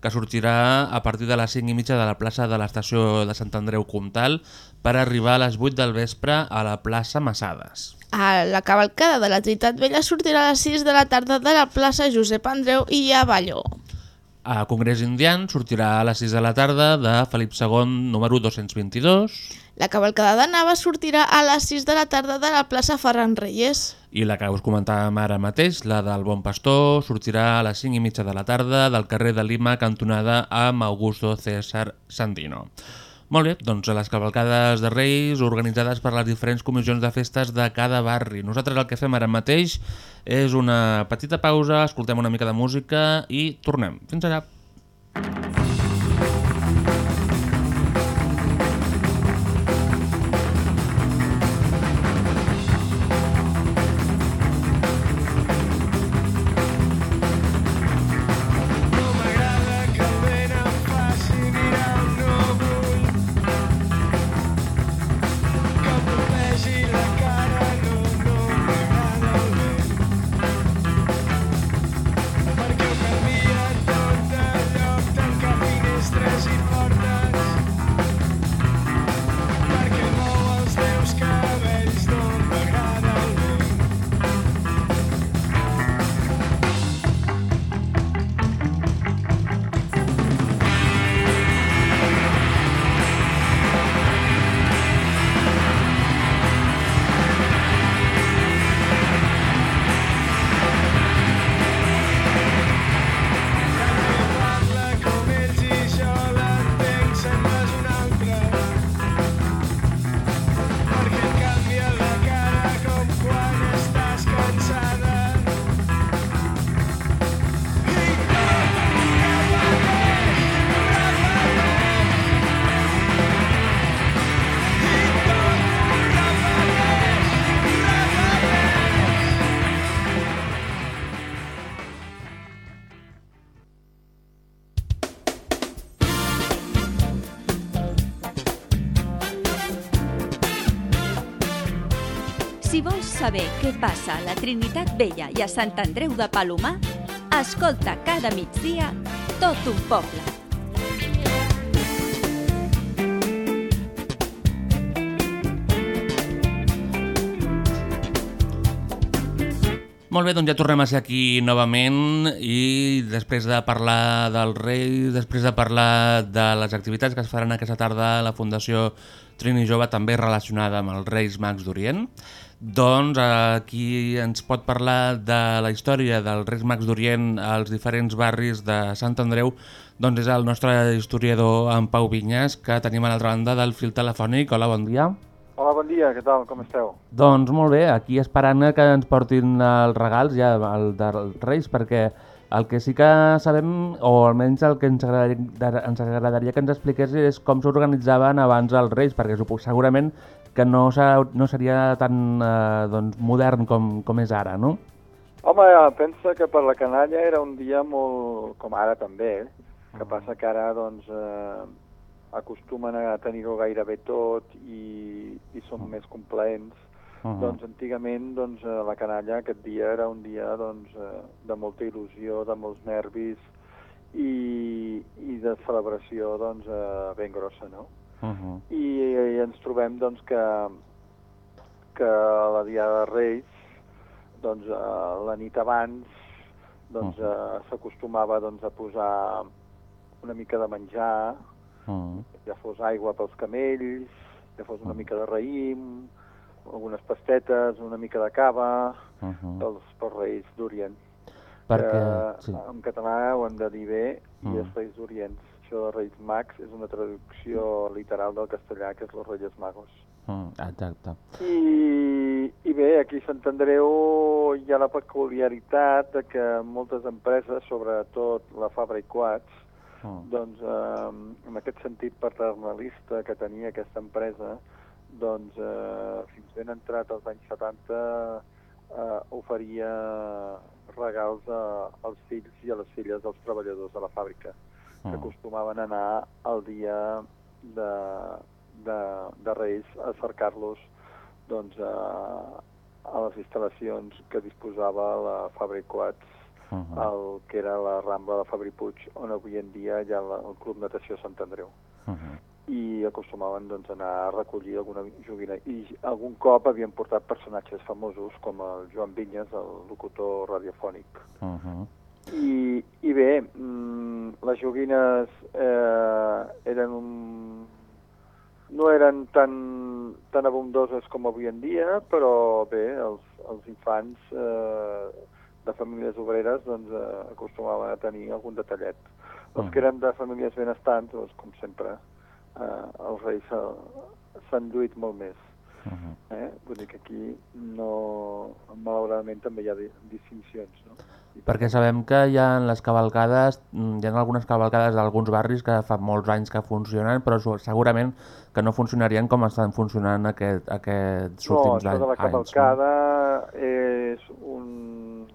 que sortirà a partir de les 5 i mitja de la plaça de l'estació de Sant Andreu Comtal per arribar a les 8 del vespre a la plaça Massades. A la cavalcada de la Trinitat Vella sortirà a les 6 de la tarda de la plaça Josep Andreu i a Balló. A Congrés Indian sortirà a les 6 de la tarda de Felip II número 222 La cavalcada de Nava sortirà a les 6 de la tarda de la plaça Ferran Reyes. I la que us comentàvem ara mateix, la del Bon Pastor, sortirà a les 5 i mitja de la tarda del carrer de Lima, cantonada amb Augusto César Sandino. Molt bé, doncs les cavalcades de Reis organitzades per les diferents comissions de festes de cada barri. Nosaltres el que fem ara mateix és una petita pausa, escoltem una mica de música i tornem. Fins ara. saber què passa a la Trinitat Vella i a Sant Andreu de Palomar, escolta cada migdia tot un poble. Molt bé, doncs ja tornem a ser aquí novament i després de parlar del rei, després de parlar de les activitats que es faran aquesta tarda a la Fundació Trini Jove, també relacionada amb els Reis Mags d'Orient, doncs aquí ens pot parlar de la història dels Reis Mags d'Orient als diferents barris de Sant Andreu, doncs és el nostre historiador en Pau Vinyes, que tenim a l'altra banda del fil telefònic. Hola, bon dia. Hola, bon dia, què tal, com esteu? Doncs molt bé, aquí esperant que ens portin els regals ja el dels Reis, perquè el que sí que sabem, o almenys el que ens agradaria, ens agradaria que ens expliqués és com s'organitzaven abans els Reis, perquè segurament que no, no seria tan eh, doncs, modern com, com és ara, no? Home, pensa que per la canalla era un dia molt... com ara també, que passa que ara, doncs, eh, acostumen a tenir-ho gairebé tot i, i són més complaents. Mhm. Doncs antigament, doncs, eh, la canalla aquest dia era un dia, doncs, eh, de molta il·lusió, de molts nervis i, i de celebració, doncs, eh, ben grossa, no? Uh -huh. I, i ens trobem doncs, que, que la Diada de Reis, doncs, eh, la nit abans, doncs, eh, s'acostumava doncs, a posar una mica de menjar, Uh ja fos aigua pels camells, ja fos una mica de raïm, algunes pastetes, una mica de cava, -huh. pels, pels Reis d'Orient. Perquè, que, sí. En català ho hem de dir bé, i Mm. els Reis d'Orient. Això de Reis Mags és una traducció literal del castellà, que és los Reyes Magos. Mm, exacte. I, I bé, aquí a Sant Andreu hi ha la peculiaritat de que moltes empreses, sobretot la Fabra i Quats, Mm. doncs eh, en aquest sentit paternalista que tenia aquesta empresa, doncs eh, fins ben entrat als anys 70 eh, oferia regals a, als fills i a les filles dels treballadors de la fàbrica, que Mm. acostumaven a anar el dia de, de, de Reis a cercar-los doncs, a, a les instal·lacions que disposava la Fabra i Quats Uh -huh. el que era la Rambla de Fabri Puig, on avui en dia hi ha la, el Club Natació Sant Andreu. Uh -huh. I acostumaven doncs, a anar a recollir alguna joguina. I algun cop havien portat personatges famosos, com el Joan Vinyes, el locutor radiofònic. Uh -huh. I, i bé, mm, les joguines eh, eren un... no eren tan, tan abundoses com avui en dia, però bé, els, els infants eh, de famílies obreres doncs, eh, acostumaven a tenir algun detallet. Els que eren de famílies benestants, doncs, com sempre, eh, els reis s'han lluit molt més. Uh -huh. Eh? Vull dir que aquí no, malauradament també hi ha di distincions. No? Perquè sabem que hi ha en les cavalcades, mm, hi ha algunes cavalcades d'alguns barris que fa molts anys que funcionen, però segurament que no funcionarien com estan funcionant aquest, aquests No, últims això de la anys. cavalcada és un,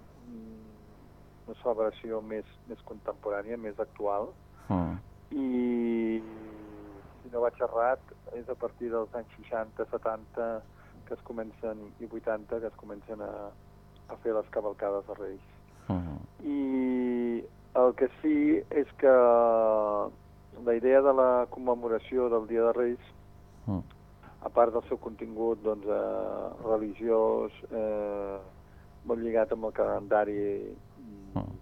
una celebració més, més contemporània, més actual, No? Mm. i si no vaig errat, és a partir dels anys 60, 70 que es comencen, i 80 que es comencen a, a fer les cavalcades de Reis. Mm. I el que sí és que la idea de la commemoració del Dia de Reis, Mm. a part del seu contingut doncs, eh, religiós, eh, molt lligat amb el calendari mm,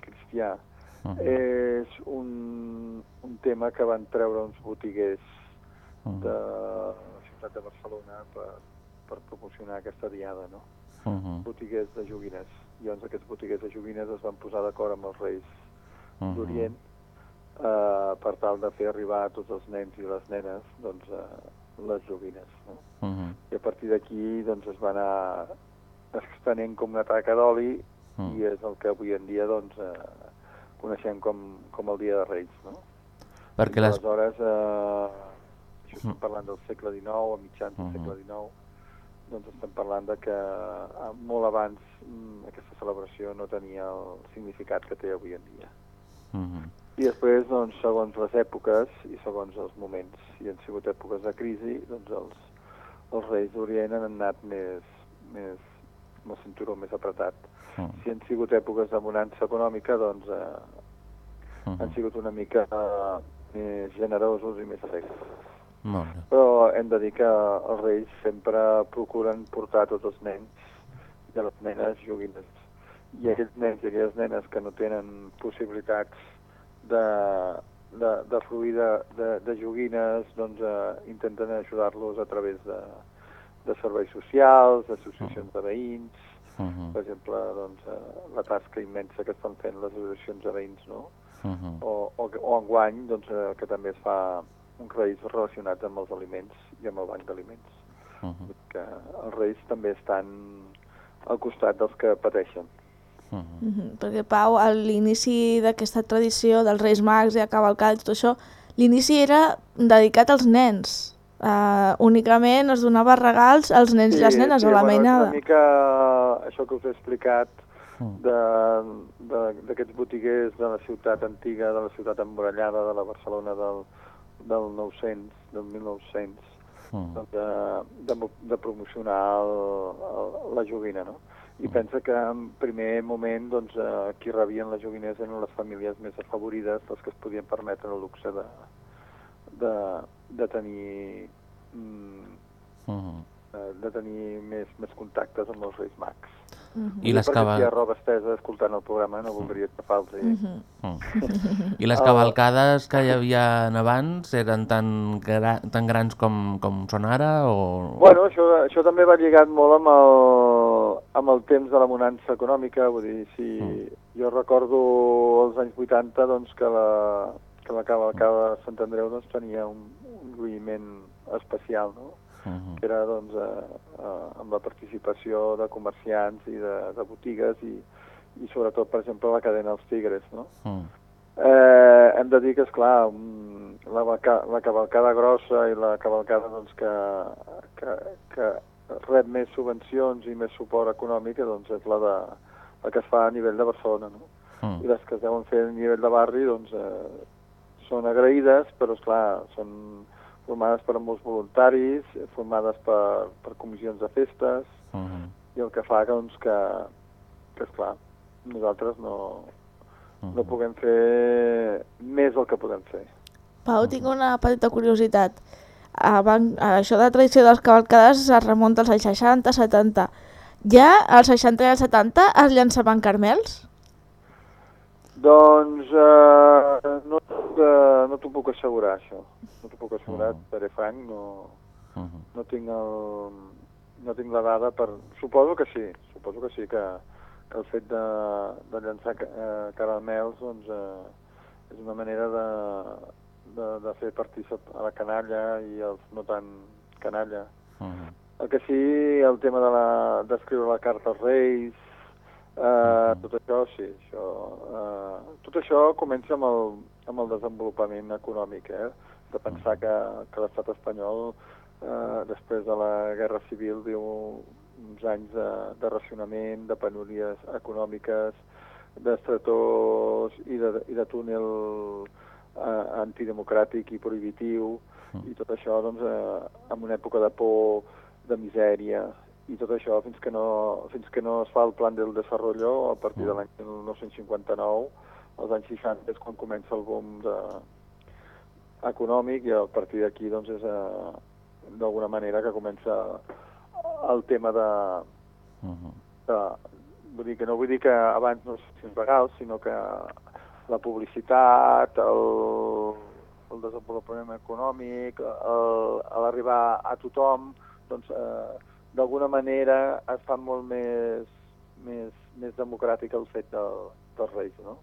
cristià, Mm. és un, un tema que van treure uns botiguers Mm. de la ciutat de Barcelona per, per promocionar aquesta diada, no? Mhm. botiguers de joguines. I llavors aquests botiguers de joguines es van posar d'acord amb els reis Mhm. d'Orient eh, per tal de fer arribar a tots els nens i les nenes doncs, eh, les joguines. No? Mhm. I a partir d'aquí doncs, es va anar estenent com una taca d'oli Mm. i és el que avui en dia doncs, eh, coneixem com, com el Dia de Reis. No? Perquè I les... Aleshores, eh, això estem parlant del segle XIX, a mitjans del Mhm. segle XIX, doncs estem parlant de que eh, molt abans mm, aquesta celebració no tenia el significat que té avui en dia. Mhm. I després, doncs, segons les èpoques i segons els moments, si han sigut èpoques de crisi, doncs els, els reis d'Orient han anat més, més amb el cinturó més apretat. Mm. Si han sigut èpoques de bonança econòmica, doncs eh, Mhm. han sigut una mica eh, més generosos i més alegres. Molt bé. Però hem de dir que els reis sempre procuren portar tots els nens i les nenes joguines. I aquells nens i aquelles nenes que no tenen possibilitats de, de, de fruir de, de, de joguines, doncs eh, intenten ajudar-los a través de, de serveis socials, d'associacions de veïns, Uh -huh. per exemple, doncs, eh, la tasca immensa que estan fent les associacions de veïns, no? Uh -huh. o, o, o enguany doncs, eh, que també es fa un crèdit relacionat amb els aliments i amb el banc d'aliments. Uh -huh. Que els reis també estan al costat dels que pateixen. Mhm, Perquè, Pau, a l'inici d'aquesta tradició dels Reis Mags i a cavalcada i tot això, l'inici era dedicat als nens. Uh, únicament es donava regals als nens i les nenes a la bueno, és mainada. Una mica això que us he explicat de- de- d'aquests botiguers de la ciutat antiga, de la ciutat emmurallada, de la Barcelona del, del 900, del 1900, Mm. doncs de, de, de promocionar el, el, la joguina, no? I pensa que en primer moment doncs, eh, qui rebien les joguines eren les famílies més afavorides, les que es podien permetre el luxe de, de, de tenir mm, Mhm. eh, de tenir més, més contactes amb els Reis Mags. I les perquè cava- si hi ha roba estesa escoltant el programa no voldria que falti. Mhm. Mm. I les El- cavalcades que hi havia abans eren tan, gra tan grans com, com són ara? O... Bueno, això, això també va lligat molt amb el, amb el temps de la bonança econòmica, vull dir, si Mm. jo recordo els anys 80 doncs, que, la, que la cavalcada de Sant Andreu doncs, tenia un, un lluïment especial, no? Mhm. que era doncs, eh, eh, amb la participació de comerciants i de, de botigues i, i sobretot, per exemple, la cadena Els Tigres. No? Mm. Eh, hem de dir que, esclar, mm, la, la cavalcada grossa i la cavalcada doncs, que, que, que rep més subvencions i més suport econòmic doncs, és la, de, la que es fa a nivell de Barcelona. No? Mm. I les que es deuen fer a nivell de barri doncs, eh, són agraïdes, però, esclar, són formades per molts voluntaris, formades per, per comissions de festes, Mhm. i el que fa doncs, que, que esclar, nosaltres no, no puguem fer més del que podem fer. Pau, tinc una petita curiositat. Abans, això de la tradició de les cavalcades es remunta als anys 60, 70. Ja als 60 i als 70 es llançaven carmels? Doncs eh, no, eh, no t'ho puc assegurar, això. No t'ho puc assegurar, Mm. seré franc, no, Mhm. no tinc el, no tinc la dada per... Suposo que sí, suposo que sí, que, que el fet de, de llançar eh, caramels doncs, eh, és una manera de, de, de fer partícip a la canalla i els no tan canalla. Mhm. El que sí, el tema de la- d'escriure la carta als Reis, eh, tot això sí, això, eh, tot això comença amb el, amb el desenvolupament econòmic, eh? de pensar que, que l'estat espanyol, eh, després de la Guerra Civil, viu uns anys de, de racionament, de penúries econòmiques, d'estretors i de, i de túnel eh, antidemocràtic i prohibitiu, i tot això doncs, eh, en una època de por, de misèria, i tot això fins que no, fins que no es fa el plan del desarrollo a partir de l'any 1959, als anys 60 és quan comença el boom de, econòmic i a partir d'aquí doncs és eh, d'alguna manera que comença el tema de, Mhm. de vull dir que no vull dir que abans no fossin legals, sinó que la publicitat, el, el desenvolupament econòmic, el- a l'arribar a tothom, doncs eh, d'alguna manera es fa molt més, més, més democràtic el fet del, dels reis, no?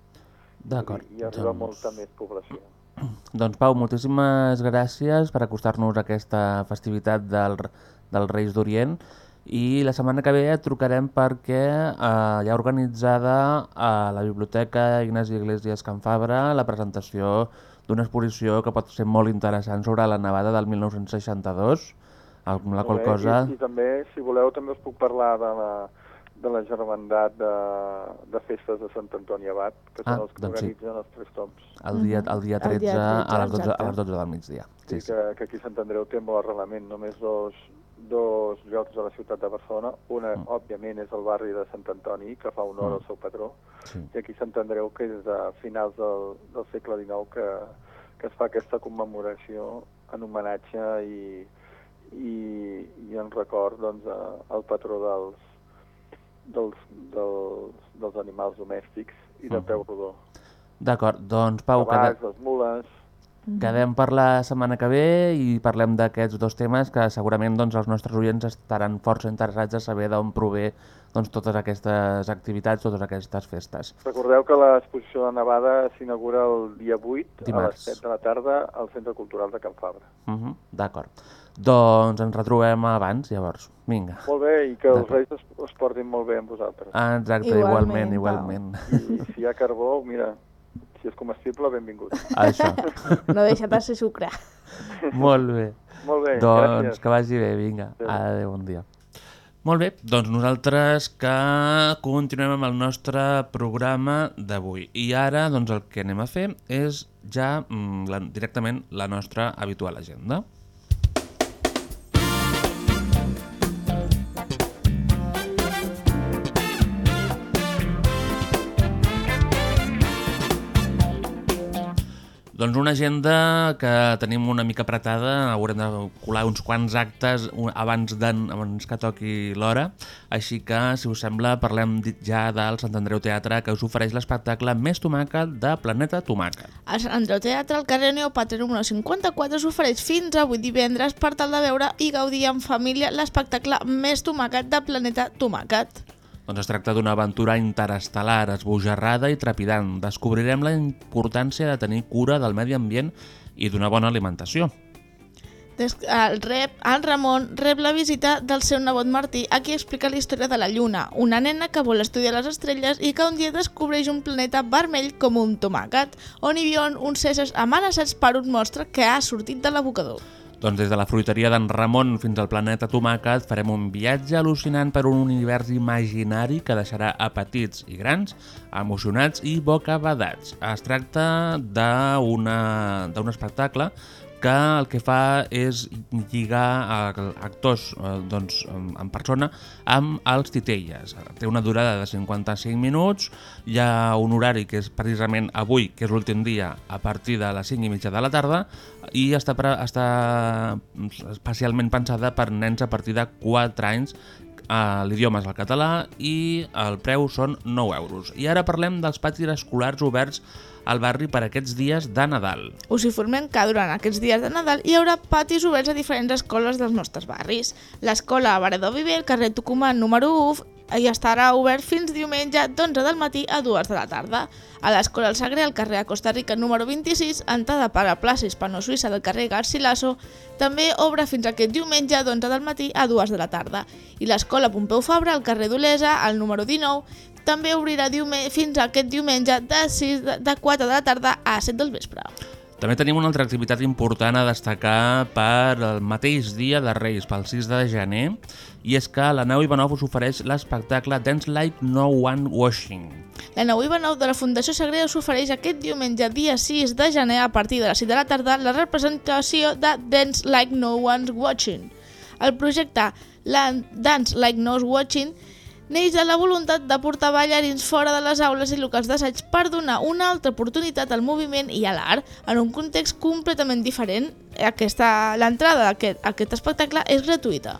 D'acord. I, I arriba doncs- molta més població. Doncs Pau, moltíssimes gràcies per acostar-nos a aquesta festivitat del, dels Reis d'Orient i la setmana que ve et trucarem perquè eh, hi ha organitzada a la Biblioteca Ignasi Iglesias Can Fabra la presentació d'una exposició que pot ser molt interessant sobre la nevada del 1962, amb la qual cosa... I, I també, si voleu, també us puc parlar de la, de la germandat de, de festes de Sant Antoni Abat, que Ah, són els que doncs sí. organitzen els tres toms. El dia, el dia El 13, dia 13, a, les 12, a les 12 del migdia. Sí, que, que aquí Sant Andreu té molt arrelament, només dos, dos llocs de la ciutat de Barcelona. Una, Mm. òbviament, és el barri de Sant Antoni, que fa honor Mm. al seu patró, Sí. i aquí Sant Andreu, que és de finals del, del segle XIX, que, que es fa aquesta commemoració en homenatge i, i, i en record doncs, a- al patró dels, dels, dels, dels animals domèstics i de Mhm. peu rodó. D'acord, doncs Pau, Cavalls, quedem, les mules... quedem per la setmana que ve i parlem d'aquests dos temes que segurament doncs, els nostres oients estaran força interessats a saber d'on prové doncs, totes aquestes activitats, totes aquestes festes. Recordeu que l'exposició de Nevada s'inaugura el dia 8 Dimarts. a les 7 de la tarda al Centre Cultural de Can Fabra. Uh -huh, D'acord. Doncs ens retrobem abans, llavors. Vinga. Molt bé, i que els. Reis es, es portin molt bé amb vosaltres. Ah, exacte, Igualment, igualment, igualment. I si hi ha carbó, mira, si és comestible, benvingut. Això. No deixa de ser sucre. Molt bé. Molt bé, doncs gràcies. que vagi bé, vinga. Adéu. Adéu, bon dia. Molt bé, doncs nosaltres que continuem amb el nostre programa d'avui. I ara doncs el que anem a fer és ja mm, la, directament la nostra habitual agenda. Doncs una agenda que tenim una mica apretada, haurem de colar uns quants actes abans, abans que toqui l'hora, així que, si us sembla, parlem ja del Sant Andreu Teatre, que us ofereix l'espectacle Més Tomàquet de Planeta Tomàquet. El Sant Andreu Teatre, al carrer Neopatre número 54, s'ofereix fins avui divendres per tal de veure i gaudir en família l'espectacle Més Tomàquet de Planeta Tomàquet. Doncs es tracta d'una aventura interestel·lar, esbojarrada i trepidant. Descobrirem la importància de tenir cura del medi ambient i d'una bona alimentació. Des, el, rep, el Ramon rep la visita del seu nebot Martí, a qui explica la història de la Lluna, una nena que vol estudiar les estrelles i que un dia descobreix un planeta vermell com un tomàquet, on hi viuen uns éssers amenaçats per un monstre que ha sortit de l'abocador. Doncs des de la fruiteria d'en Ramon fins al planeta Tomàquet farem un viatge al·lucinant per un univers imaginari que deixarà a petits i grans emocionats i bocabadats. Es tracta d'un espectacle que el que fa és lligar actors eh, doncs, en persona amb els titelles. Té una durada de 55 minuts, hi ha un horari que és precisament avui, que és l'últim dia, a partir de les 5 i mitja de la tarda, i està, està especialment pensada per nens a partir de 4 anys eh, L'idioma és el català i el preu són 9 euros. I ara parlem dels patis escolars oberts al barri per aquests dies de Nadal. Us informem que durant aquests dies de Nadal hi haurà patis oberts a diferents escoles dels nostres barris. L'escola Varedor Viver, carrer Tucumán número 1, i estarà obert fins diumenge d'11 del matí a 2 de la tarda. A l'escola El Sagre, al carrer Costa Rica número 26, entrada per a plaça hispano-suïssa del carrer Garcilaso, també obre fins aquest diumenge d'11 del matí a 2 de la tarda. I l'escola Pompeu Fabra, al carrer d'Olesa, al número 19, també obrirà fins aquest diumenge de, 6, de, de 4 de la tarda a 7 del vespre. També tenim una altra activitat important a destacar per el mateix dia de Reis, pel 6 de gener, i és que la nau Ivanov us ofereix l'espectacle Dance Like No One Washing. La nau Ivanov de la Fundació Sagrera us ofereix aquest diumenge, dia 6 de gener, a partir de les 6 de la tarda, la representació de Dance Like No One's Watching. El projecte la Dance Like No One's Watching neix de la voluntat de portar ballarins fora de les aules i locals d'assaig per donar una altra oportunitat al moviment i a l'art en un context completament diferent. L'entrada a aquest, a aquest espectacle és gratuïta.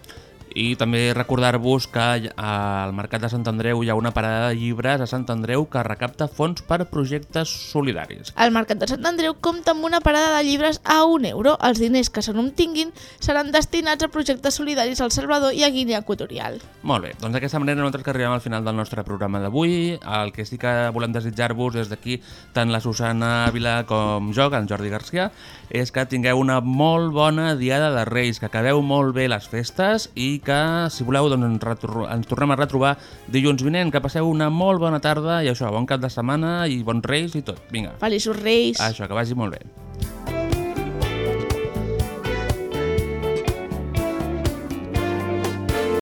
I també recordar-vos que al Mercat de Sant Andreu hi ha una parada de llibres a Sant Andreu que recapta fons per projectes solidaris. El Mercat de Sant Andreu compta amb una parada de llibres a un euro. Els diners que se n'obtinguin seran destinats a projectes solidaris al Salvador i a Guinea Equatorial. Molt bé, doncs d'aquesta manera nosaltres que arribem al final del nostre programa d'avui. El que sí que volem desitjar-vos des d'aquí, tant la Susana Vila com jo, que en Jordi Garcia, és que tingueu una molt bona diada de Reis, que acabeu molt bé les festes i que, si voleu, doncs ens, retro- ens tornem a retrobar dilluns vinent. Que passeu una molt bona tarda i això, bon cap de setmana i bons Reis i tot. Vinga, Feliços Reis! això, que vagi molt bé.